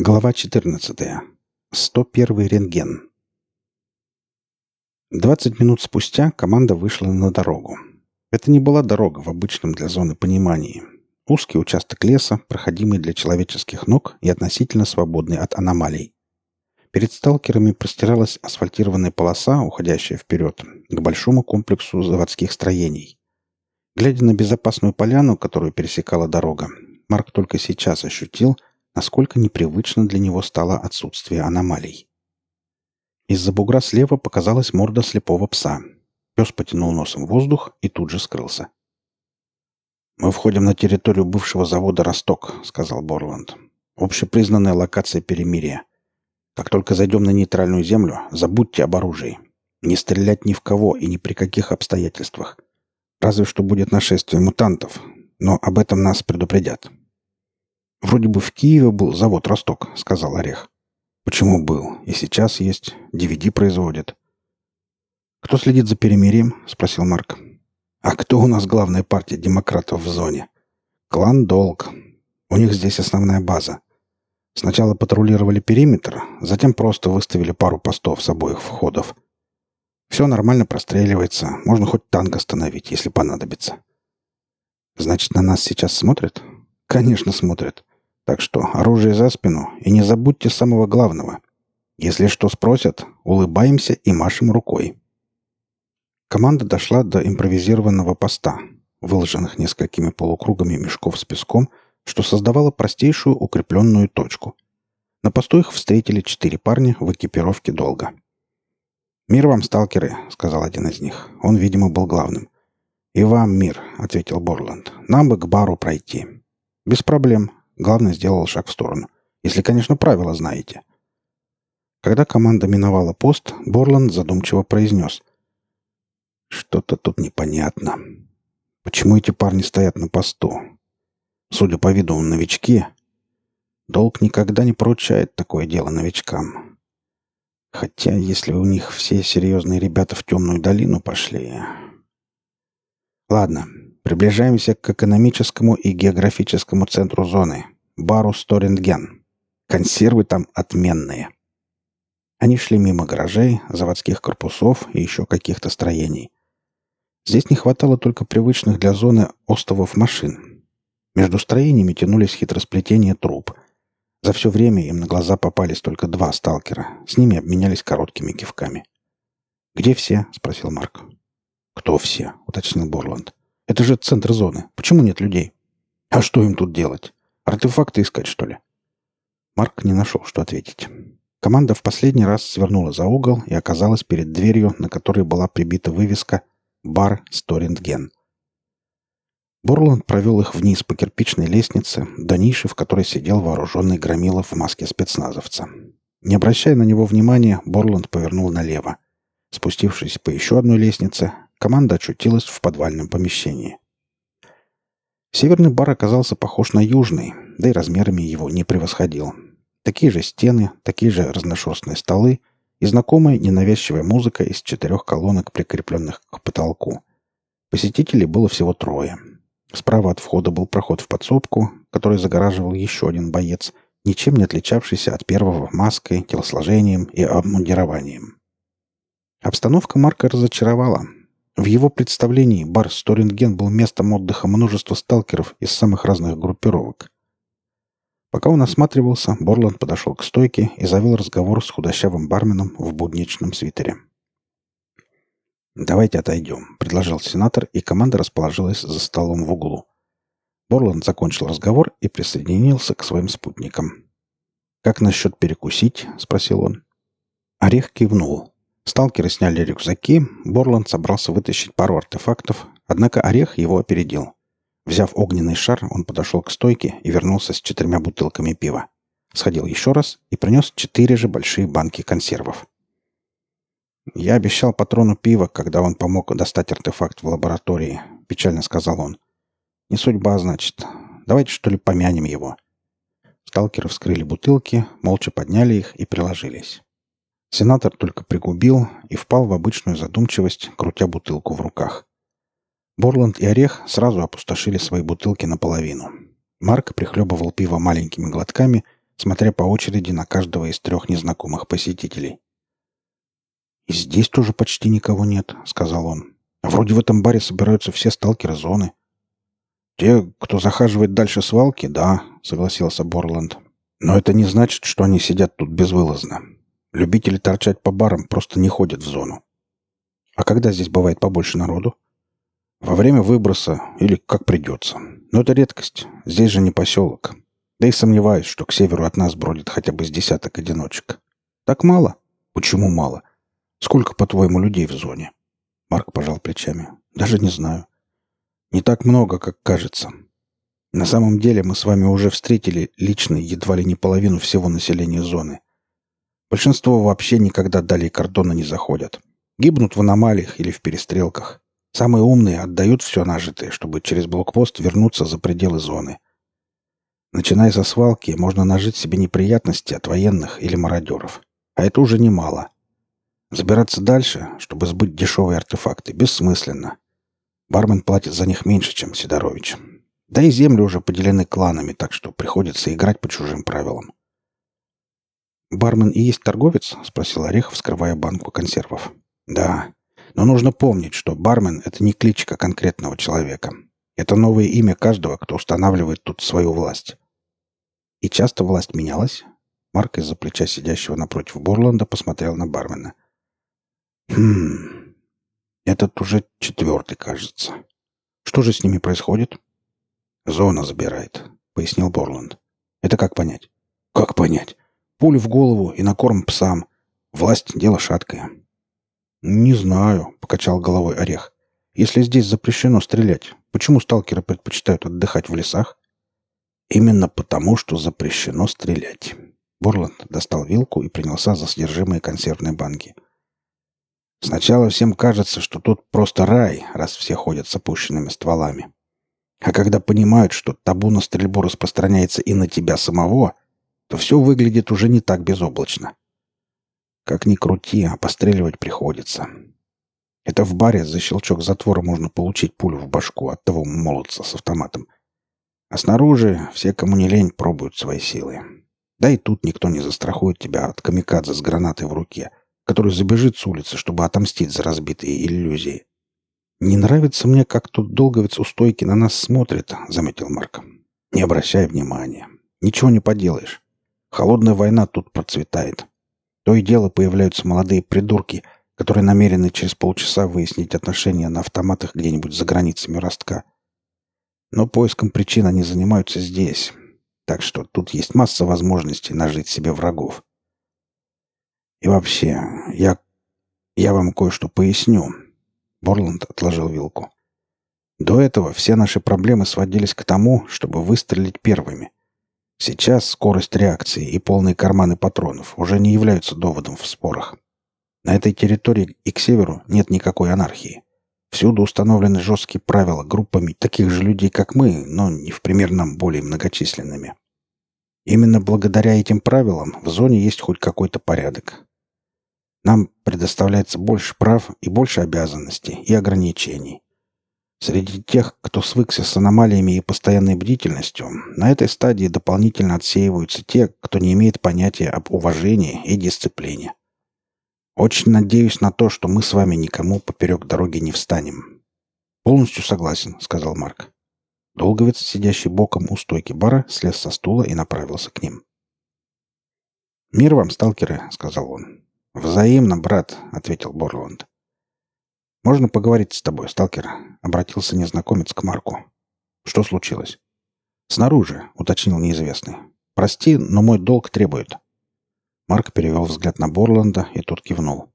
Глава 14. 101 рентген. 20 минут спустя команда вышла на дорогу. Это не была дорога в обычном для зоны понимании. Узкий участок леса, проходимый для человеческих ног и относительно свободный от аномалий. Перед сталкерами простиралась асфальтированная полоса, уходящая вперед, к большому комплексу заводских строений. Глядя на безопасную поляну, которую пересекала дорога, Марк только сейчас ощутил, насколько непривычно для него стало отсутствие аномалий. Из-за бугра слева показалась морда слепого пса. Пес потянул носом воздух и тут же скрылся. «Мы входим на территорию бывшего завода «Росток», — сказал Борланд. «Общепризнанная локация перемирия. Как только зайдем на нейтральную землю, забудьте об оружии. Не стрелять ни в кого и ни при каких обстоятельствах. Разве что будет нашествие мутантов, но об этом нас предупредят. «Вроде бы в Киеве был завод «Росток», — сказал Орех. «Почему был? И сейчас есть. DVD производят». «Кто следит за перемирием?» — спросил Марк. «А кто у нас главная партия демократов в зоне?» «Клан Долг. У них здесь основная база. Сначала патрулировали периметр, затем просто выставили пару постов с обоих входов. Все нормально простреливается, можно хоть танк остановить, если понадобится. Значит, на нас сейчас смотрят? Конечно, смотрят. Так что оружие за спину и не забудьте самого главного. Если что спросят, улыбаемся и машем рукой. Команда дошла до импровизированного поста, выложенных несколькими полукругами мешков с песком, что создавало простейшую укрепленную точку. На посту их встретили четыре парня в экипировке долго. «Мир вам, сталкеры», — сказал один из них. Он, видимо, был главным. «И вам мир», — ответил Борланд. «Нам бы к бару пройти». «Без проблем». Главный сделал шаг в сторону. «Если, конечно, правила знаете». Когда команда миновала пост, Борланд задумчиво произнес. «Что-то тут непонятно. Почему эти парни стоят на посту? Судя по виду, новички. Долг никогда не поручает такое дело новичкам. Хотя, если у них все серьезные ребята в темную долину пошли... Ладно, приближаемся к экономическому и географическому центру зоны. Бару Сторинген. Консервы там отменные. Они шли мимо гаражей, заводских корпусов и еще каких-то строений. Здесь не хватало только привычных для зоны остовов машин, между строениями тянулись хитросплетения труб. За все время им на глаза попались только два сталкера. С ними обменялись короткими кивками. «Где все?» — спросил Марк. «Кто все?» — уточнил Борланд. «Это же центр зоны. Почему нет людей?» «А что им тут делать? Артефакты искать, что ли?» Марк не нашел, что ответить. Команда в последний раз свернула за угол и оказалась перед дверью, на которой была прибита вывеска «Бар Сторинтген». Борланд провел их вниз по кирпичной лестнице до ниши, в которой сидел вооруженный Громилов в маске спецназовца. Не обращая на него внимания, Борланд повернул налево. Спустившись по еще одной лестнице, команда очутилась в подвальном помещении. Северный бар оказался похож на южный, да и размерами его не превосходил. Такие же стены, такие же разношерстные столы и знакомая ненавязчивая музыка из четырех колонок, прикрепленных к потолку. Посетителей было всего трое. Справа от входа был проход в подсобку, который загораживал еще один боец, ничем не отличавшийся от первого маской, телосложением и обмундированием. Обстановка Марка разочаровала. В его представлении бар Сторинген был местом отдыха множества сталкеров из самых разных группировок. Пока он осматривался, Борланд подошел к стойке и завел разговор с худощавым барменом в будничном свитере. «Давайте отойдем», — предложил сенатор, и команда расположилась за столом в углу. Борланд закончил разговор и присоединился к своим спутникам. «Как насчет перекусить?» — спросил он. Орех кивнул. Сталкеры сняли рюкзаки, Борланд собрался вытащить пару артефактов, однако Орех его опередил. Взяв огненный шар, он подошел к стойке и вернулся с четырьмя бутылками пива. Сходил еще раз и принес четыре же большие банки консервов. «Я обещал патрону пива, когда он помог достать артефакт в лаборатории», — печально сказал он. «Не судьба, значит. Давайте, что ли, помянем его». Сталкеры вскрыли бутылки, молча подняли их и приложились. Сенатор только пригубил и впал в обычную задумчивость, крутя бутылку в руках. Борланд и Орех сразу опустошили свои бутылки наполовину. Марк прихлебывал пиво маленькими глотками, смотря по очереди на каждого из трех незнакомых посетителей. «И здесь тоже почти никого нет», — сказал он. «А вроде в этом баре собираются все сталкеры зоны». «Те, кто захаживает дальше свалки, да», — согласился Борланд. «Но это не значит, что они сидят тут безвылазно. Любители торчать по барам просто не ходят в зону». «А когда здесь бывает побольше народу?» «Во время выброса или как придется. Но это редкость. Здесь же не поселок. Да и сомневаюсь, что к северу от нас бродит хотя бы с десяток одиночек. Так мало? Почему мало? Сколько, по-твоему, людей в зоне?» Марк пожал плечами. «Даже не знаю. Не так много, как кажется. На самом деле мы с вами уже встретили лично едва ли не половину всего населения зоны. Большинство вообще никогда далее кордона не заходят. Гибнут в аномалиях или в перестрелках. Самые умные отдают все нажитое, чтобы через блокпост вернуться за пределы зоны. Начиная со свалки, можно нажить себе неприятности от военных или мародеров. А это уже немало. Забираться дальше, чтобы сбыть дешевые артефакты, бессмысленно. Бармен платит за них меньше, чем Сидорович. Да и земли уже поделены кланами, так что приходится играть по чужим правилам. «Бармен и есть торговец?» — спросил Орехов, вскрывая банку консервов. «Да. Но нужно помнить, что бармен — это не кличка конкретного человека. Это новое имя каждого, кто устанавливает тут свою власть». «И часто власть менялась?» Марк из-за плеча сидящего напротив Борланда посмотрел на бармена. «Хм... Этот уже четвертый, кажется. Что же с ними происходит? Зона забирает, пояснил Борланд. Это как понять? Как понять? Пулю в голову и на корм псам. Власть — дело шаткое. Не знаю, покачал головой Орех. Если здесь запрещено стрелять, почему сталкеры предпочитают отдыхать в лесах? Именно потому, что запрещено стрелять. Борланд достал вилку и принялся за содержимое консервной банки — Сначала всем кажется, что тут просто рай, раз все ходят с опущенными стволами. А когда понимают, что табу на стрельбу распространяется и на тебя самого, то все выглядит уже не так безоблачно. Как ни крути, а постреливать приходится. Это в баре за щелчок затвора можно получить пулю в башку от того молодца с автоматом. А снаружи все, кому не лень, пробуют свои силы. Да и тут никто не застрахует тебя от камикадзе с гранатой в руке — который забежит с улицы, чтобы отомстить за разбитые иллюзии. «Не нравится мне, как тут долговец у стойки на нас смотрит», — заметил Марк. «Не обращай внимания. Ничего не поделаешь. Холодная война тут процветает. То и дело появляются молодые придурки, которые намерены через полчаса выяснить отношения на автоматах где-нибудь за границами ростка. Но поиском причин они занимаются здесь. Так что тут есть масса возможностей нажить себе врагов. И вообще, я... я вам кое-что поясню». Борланд отложил вилку. «До этого все наши проблемы сводились к тому, чтобы выстрелить первыми. Сейчас скорость реакции и полные карманы патронов уже не являются доводом в спорах. На этой территории и к северу нет никакой анархии. Всюду установлены жесткие правила группами таких же людей, как мы, но не в пример нам более многочисленными. Именно благодаря этим правилам в зоне есть хоть какой-то порядок. Нам предоставляется больше прав и больше обязанностей и ограничений. Среди тех, кто свыкся с аномалиями и постоянной бдительностью, на этой стадии дополнительно отсеиваются те, кто не имеет понятия об уважении и дисциплине. Очень надеюсь на то, что мы с вами никому поперек дороги не встанем. Полностью согласен, сказал Марк. Долговец, сидящий боком у стойки бара, слез со стула и направился к ним. «Мир вам, сталкеры», — сказал он. «Взаимно, брат», — ответил Борланд. «Можно поговорить с тобой, сталкер?» — обратился незнакомец к Марку. «Что случилось?» «Снаружи», — уточнил неизвестный. «Прости, но мой долг требует». Марк перевел взгляд на Борланда, и тот кивнул.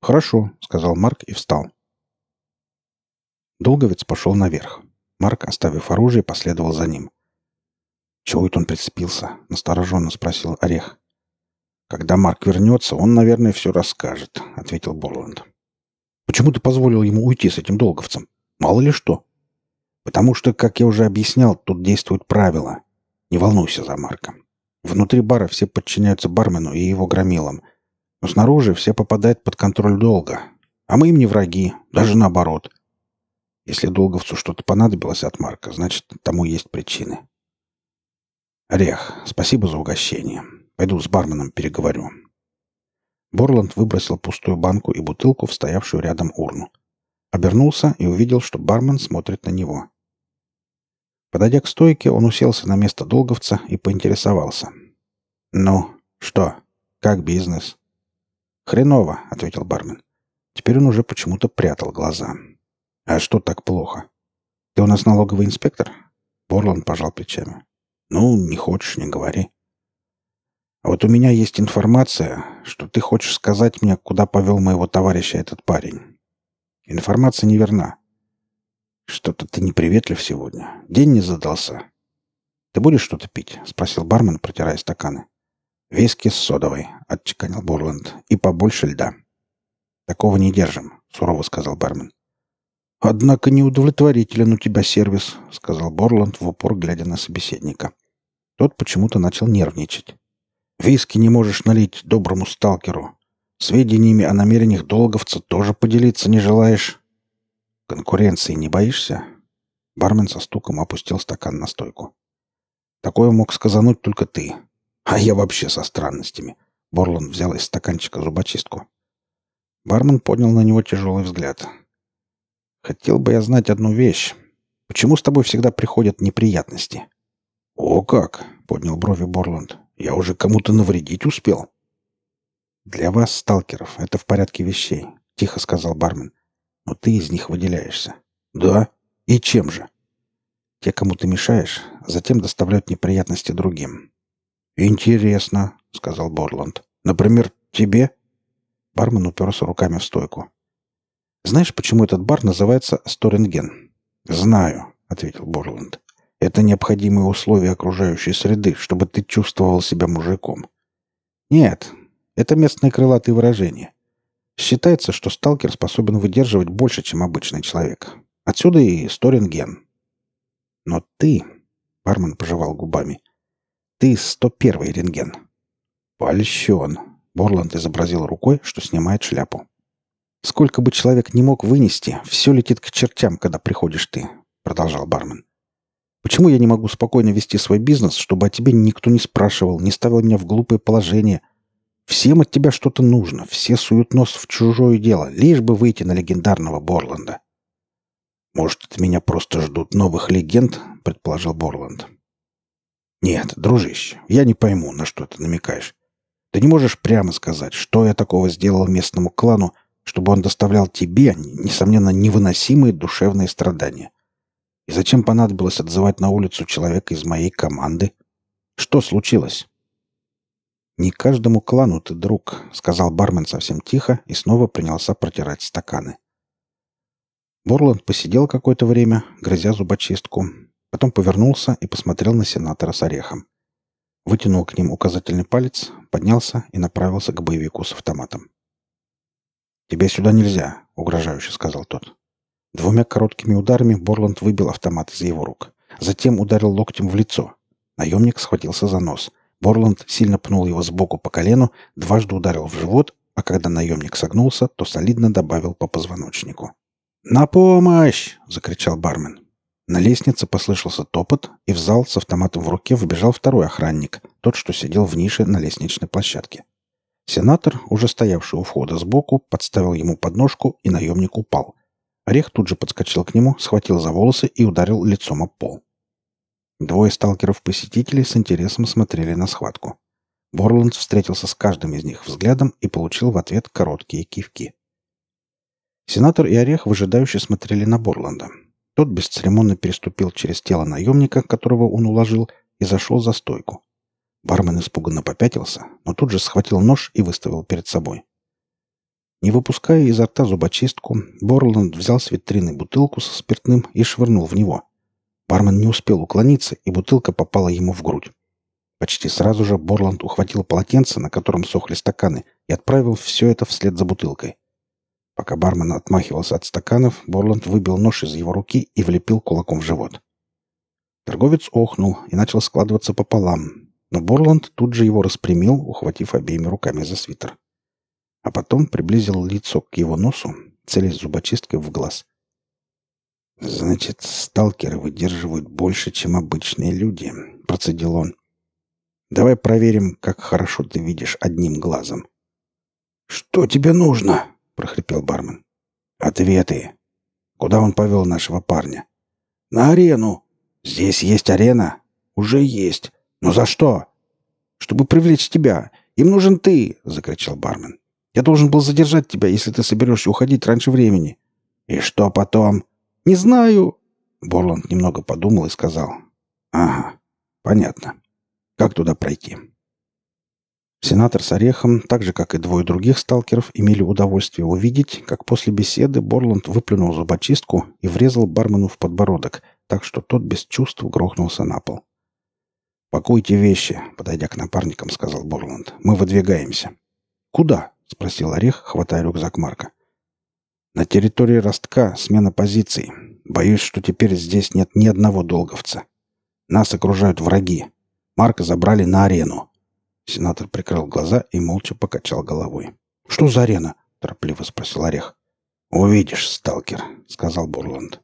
«Хорошо», — сказал Марк и встал. Долговец пошел наверх. Марк, оставив оружие, последовал за ним. «Чего это он прицепился?» — настороженно спросил Орех. «Когда Марк вернется, он, наверное, все расскажет», — ответил Борланд. «Почему ты позволил ему уйти с этим долговцем? Мало ли что». «Потому что, как я уже объяснял, тут действуют правила. Не волнуйся за Марка. Внутри бара все подчиняются бармену и его громилам. Но снаружи все попадают под контроль долга. А мы им не враги, даже наоборот. Если долговцу что-то понадобилось от Марка, значит, тому есть причины. «Орех, спасибо за угощение. Пойду с барменом переговорю». Борланд выбросил пустую банку и бутылку в стоявшую рядом урну. Обернулся и увидел, что бармен смотрит на него. Подойдя к стойке, он уселся на место долговца и поинтересовался. «Ну, что? Как бизнес?» «Хреново», — ответил бармен. Теперь он уже почему-то прятал глаза. «А что так плохо?» «Ты у нас налоговый инспектор?» Борланд пожал плечами. «Ну, не хочешь, не говори». «А вот у меня есть информация, что ты хочешь сказать мне, куда повел моего товарища этот парень. Информация неверна. Что-то ты неприветлив сегодня. День не задался. Ты будешь что-то пить? Спросил бармен, протирая стаканы. Виски с содовой, отчеканил Борланд. И побольше льда. Такого не держим, сурово сказал бармен. «Однако неудовлетворителен у тебя сервис», — сказал Борланд в упор, глядя на собеседника. Тот почему-то начал нервничать. «Виски не можешь налить доброму сталкеру. Сведениями о намерениях долговца тоже поделиться не желаешь. Конкуренции не боишься? Бармен со стуком опустил стакан на стойку. Такое мог сказануть только ты. А я вообще со странностями. Борланд взял из стаканчика зубочистку. Бармен поднял на него тяжелый взгляд. «Хотел бы я знать одну вещь. Почему с тобой всегда приходят неприятности?» «О как!» — поднял брови Борланд. «Я уже кому-то навредить успел». «Для вас, сталкеров, это в порядке вещей», — тихо сказал бармен. «Но ты из них выделяешься». «Да? И чем же?» «Те, кому ты мешаешь, затем доставляют неприятности другим». «Интересно», — сказал Борланд. «Например, тебе?» Бармен уперся руками в стойку. «Знаешь, почему этот бар называется Сторенген?» «Знаю», — ответил Борланд. «Это необходимые условия окружающей среды, чтобы ты чувствовал себя мужиком». «Нет, это местные крылатые выражения. Считается, что сталкер способен выдерживать больше, чем обычный человек. Отсюда и сторинген. Но ты, бармен пожевал губами, ты 101-й рентген. Польщен. Борланд изобразил рукой, что снимает шляпу. Сколько бы человек не мог вынести, все летит к чертям, когда приходишь ты, продолжал бармен. Почему я не могу спокойно вести свой бизнес, чтобы о тебе никто не спрашивал, не ставил меня в глупое положение, Всем от тебя что-то нужно, все суют нос в чужое дело, лишь бы выйти на легендарного Борланда. «Может, от меня просто ждут новых легенд?» — предположил Борланд. «Нет, дружище, я не пойму, на что ты намекаешь. Ты не можешь прямо сказать, что я такого сделал местному клану, чтобы он доставлял тебе, несомненно, невыносимые душевные страдания. И зачем понадобилось отзывать на улицу человека из моей команды? Что случилось?» «Не каждому клану ты друг», — сказал бармен совсем тихо и снова принялся протирать стаканы. Борланд посидел какое-то время, грызя зубочистку, потом повернулся и посмотрел на сенатора с орехом. Вытянул к ним указательный палец, поднялся и направился к боевику с автоматом. «Тебе сюда нельзя», — угрожающе сказал тот. Двумя короткими ударами Борланд выбил автомат из его рук. Затем ударил локтем в лицо. Наемник схватился за нос — Борланд сильно пнул его сбоку по колену, дважды ударил в живот, а когда наемник согнулся, то солидно добавил по позвоночнику. «На помощь!» — закричал бармен. На лестнице послышался топот, и в зал с автоматом в руке вбежал второй охранник, тот, что сидел в нише на лестничной площадке. Сенатор, уже стоявший у входа сбоку, подставил ему подножку, и наемник упал. Орех тут же подскочил к нему, схватил за волосы и ударил лицом об пол. Двое сталкеров-посетителей с интересом смотрели на схватку. Борланд встретился с каждым из них взглядом и получил в ответ короткие кивки. Сенатор и Орех выжидающе смотрели на Борланда. Тот бесцеремонно переступил через тело наемника, которого он уложил, и зашел за стойку. Бармен испуганно попятился, но тут же схватил нож и выставил перед собой. Не выпуская изо рта зубочистку, Борланд взял с витрины бутылку со спиртным и швырнул в него. Бармен не успел уклониться, и бутылка попала ему в грудь. Почти сразу же Борланд ухватил полотенце, на котором сохли стаканы, и отправил все это вслед за бутылкой. Пока бармен отмахивался от стаканов, Борланд выбил нож из его руки и влепил кулаком в живот. Торговец охнул и начал складываться пополам, но Борланд тут же его распрямил, ухватив обеими руками за свитер. А потом приблизил лицо к его носу, целясь зубочисткой в глаз. «Значит, сталкеры выдерживают больше, чем обычные люди», — процедил он. Давай проверим, как хорошо ты видишь одним глазом». «Что тебе нужно?» — прохрипел бармен. «Ответы. Куда он повел нашего парня?» «На арену». «Здесь есть арена?» «Уже есть. Но за что?» «Чтобы привлечь тебя. Им нужен ты!» — закричал бармен. «Я должен был задержать тебя, если ты соберешься уходить раньше времени». «И что потом?» «Не знаю». Борланд немного подумал и сказал. «Ага, понятно. Как туда пройти?» Сенатор с Орехом, так же, как и двое других сталкеров, имели удовольствие увидеть, как после беседы Борланд выплюнул зубочистку и врезал бармену в подбородок, так что тот без чувств грохнулся на пол. «Пакуйте вещи», — подойдя к напарникам, сказал Борланд. «Мы выдвигаемся». «Куда?» — спросил Орех, хватая рюкзак Марка. «На территории Ростка смена позиций. Боюсь, что теперь здесь нет ни одного долговца. Нас окружают враги. Марка забрали на арену. Сенатор прикрыл глаза и молча покачал головой. «Что за арена?» — торопливо спросил Орех. «Увидишь, сталкер», — сказал Бурланд.